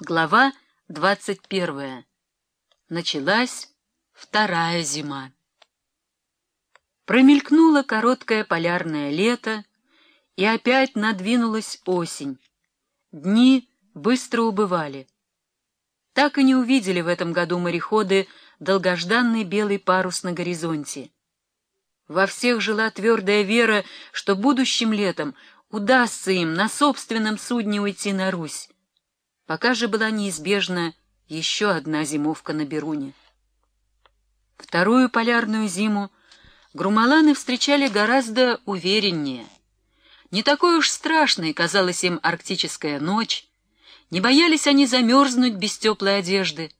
Глава двадцать первая. Началась вторая зима. Промелькнуло короткое полярное лето, и опять надвинулась осень. Дни быстро убывали. Так и не увидели в этом году мореходы долгожданный белый парус на горизонте. Во всех жила твердая вера, что будущим летом удастся им на собственном судне уйти на Русь Пока же была неизбежна еще одна зимовка на Беруне. Вторую полярную зиму грумаланы встречали гораздо увереннее. Не такой уж страшной казалась им арктическая ночь, не боялись они замерзнуть без теплой одежды,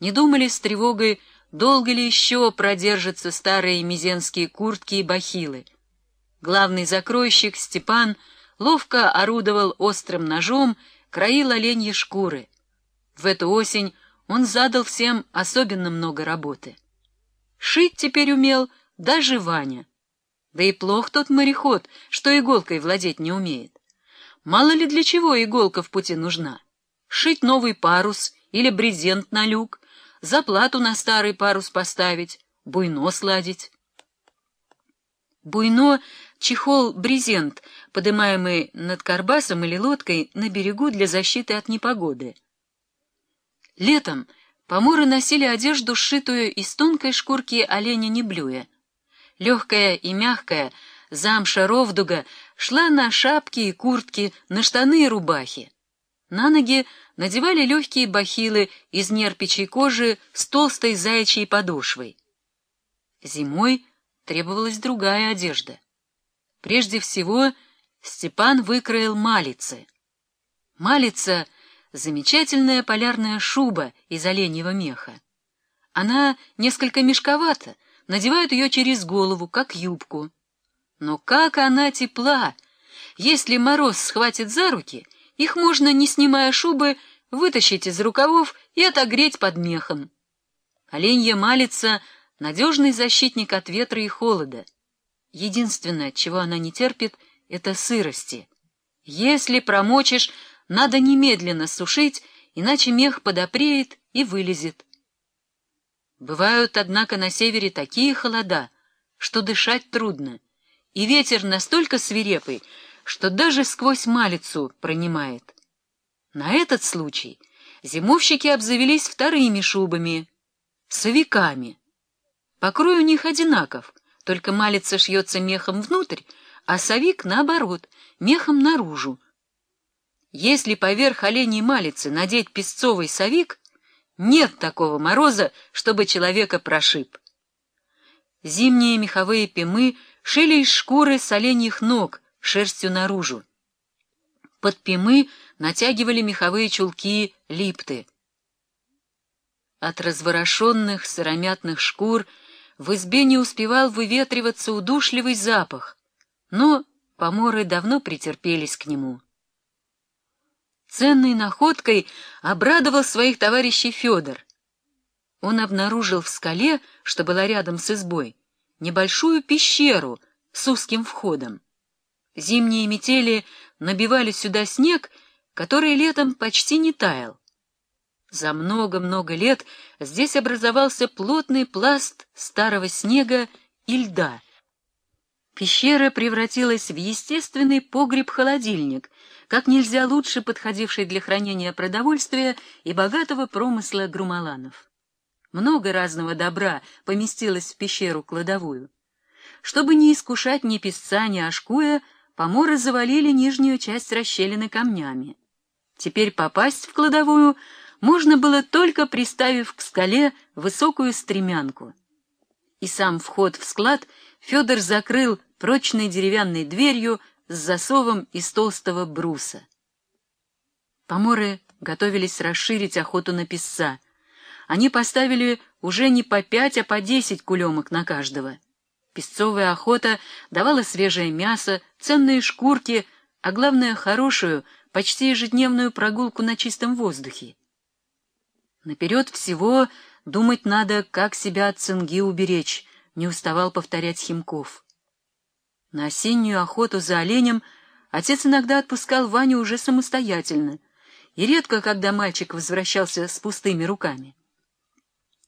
не думали с тревогой, долго ли еще продержатся старые мизенские куртки и бахилы. Главный закройщик Степан ловко орудовал острым ножом краил оленьи шкуры. В эту осень он задал всем особенно много работы. Шить теперь умел даже Ваня. Да и плох тот мореход, что иголкой владеть не умеет. Мало ли для чего иголка в пути нужна. Шить новый парус или брезент на люк, заплату на старый парус поставить, буйно сладить. Буйно — чехол-брезент, подымаемый над карбасом или лодкой на берегу для защиты от непогоды. Летом поморы носили одежду, сшитую из тонкой шкурки оленя неблюя. Легкая и мягкая замша ровдуга шла на шапки и куртки, на штаны и рубахи. На ноги надевали легкие бахилы из нерпичей кожи с толстой заячьей подошвой. Зимой требовалась другая одежда. Прежде всего, Степан выкроил малицы. Малица — замечательная полярная шуба из оленьего меха. Она несколько мешковата, надевают ее через голову, как юбку. Но как она тепла! Если мороз схватит за руки, их можно, не снимая шубы, вытащить из рукавов и отогреть под мехом. Оленья малица — надежный защитник от ветра и холода. Единственное, чего она не терпит, — это сырости. Если промочишь, надо немедленно сушить, иначе мех подопреет и вылезет. Бывают, однако, на севере такие холода, что дышать трудно, и ветер настолько свирепый, что даже сквозь малицу пронимает. На этот случай зимовщики обзавелись вторыми шубами — совиками — Покрой у них одинаков, только малица шьется мехом внутрь, а совик, наоборот, мехом наружу. Если поверх оленей малицы надеть песцовый совик, нет такого мороза, чтобы человека прошиб. Зимние меховые пимы шили из шкуры с оленьих ног, шерстью наружу. Под пимы натягивали меховые чулки липты. От разворошенных сыромятных шкур — в избе не успевал выветриваться удушливый запах, но поморы давно претерпелись к нему. Ценной находкой обрадовал своих товарищей Федор. Он обнаружил в скале, что была рядом с избой, небольшую пещеру с узким входом. Зимние метели набивали сюда снег, который летом почти не таял. За много-много лет здесь образовался плотный пласт старого снега и льда. Пещера превратилась в естественный погреб-холодильник, как нельзя лучше подходивший для хранения продовольствия и богатого промысла грумаланов. Много разного добра поместилось в пещеру-кладовую. Чтобы не искушать ни песца, ни ашкуя, поморы завалили нижнюю часть расщелины камнями. Теперь попасть в кладовую — можно было только приставив к скале высокую стремянку. И сам вход в склад Федор закрыл прочной деревянной дверью с засовом из толстого бруса. Поморы готовились расширить охоту на песца. Они поставили уже не по пять, а по десять кулемок на каждого. Песцовая охота давала свежее мясо, ценные шкурки, а главное — хорошую, почти ежедневную прогулку на чистом воздухе. Наперед всего думать надо, как себя от цинги уберечь, не уставал повторять Химков. На осеннюю охоту за оленем отец иногда отпускал Ваню уже самостоятельно, и редко когда мальчик возвращался с пустыми руками.